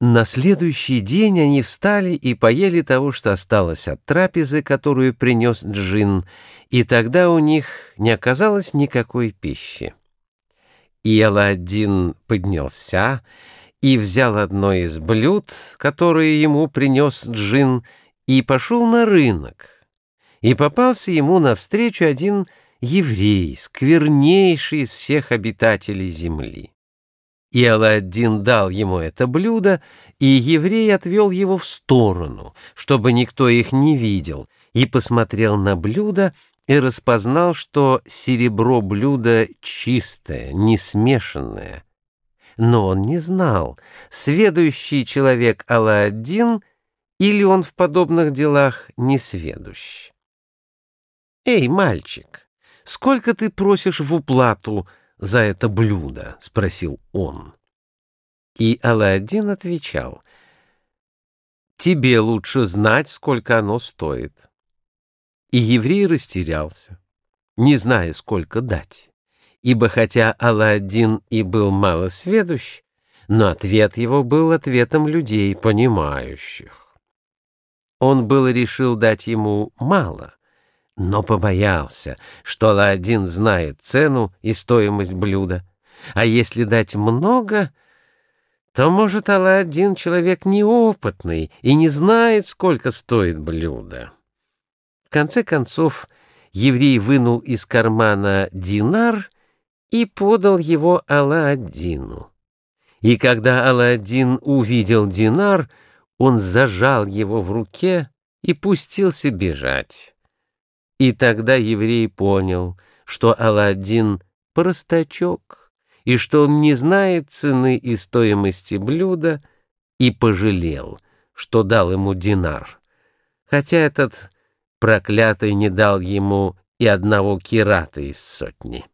На следующий день они встали и поели того, что осталось от трапезы, которую принес Джин, и тогда у них не оказалось никакой пищи. И Аладдин поднялся и взял одно из блюд, которое ему принес Джин, и пошел на рынок. И попался ему навстречу один еврей, сквернейший из всех обитателей земли. И Аладдин дал ему это блюдо, и еврей отвел его в сторону, чтобы никто их не видел, и посмотрел на блюдо и распознал, что серебро блюда чистое, не смешанное. Но он не знал, сведущий человек Аладдин или он в подобных делах не сведущ. «Эй, мальчик, сколько ты просишь в уплату?» За это блюдо?» — спросил он. И Аладдин отвечал, «Тебе лучше знать, сколько оно стоит». И еврей растерялся, не зная, сколько дать, ибо хотя Аладдин и был малосведущ, но ответ его был ответом людей, понимающих. Он было решил дать ему мало, но побоялся, что Аладдин знает цену и стоимость блюда. А если дать много, то, может, Аладдин человек неопытный и не знает, сколько стоит блюдо. В конце концов, еврей вынул из кармана динар и подал его Аладдину. И когда Аладдин увидел динар, он зажал его в руке и пустился бежать. И тогда еврей понял, что Аладдин — простачок, и что он не знает цены и стоимости блюда, и пожалел, что дал ему динар, хотя этот проклятый не дал ему и одного кирата из сотни.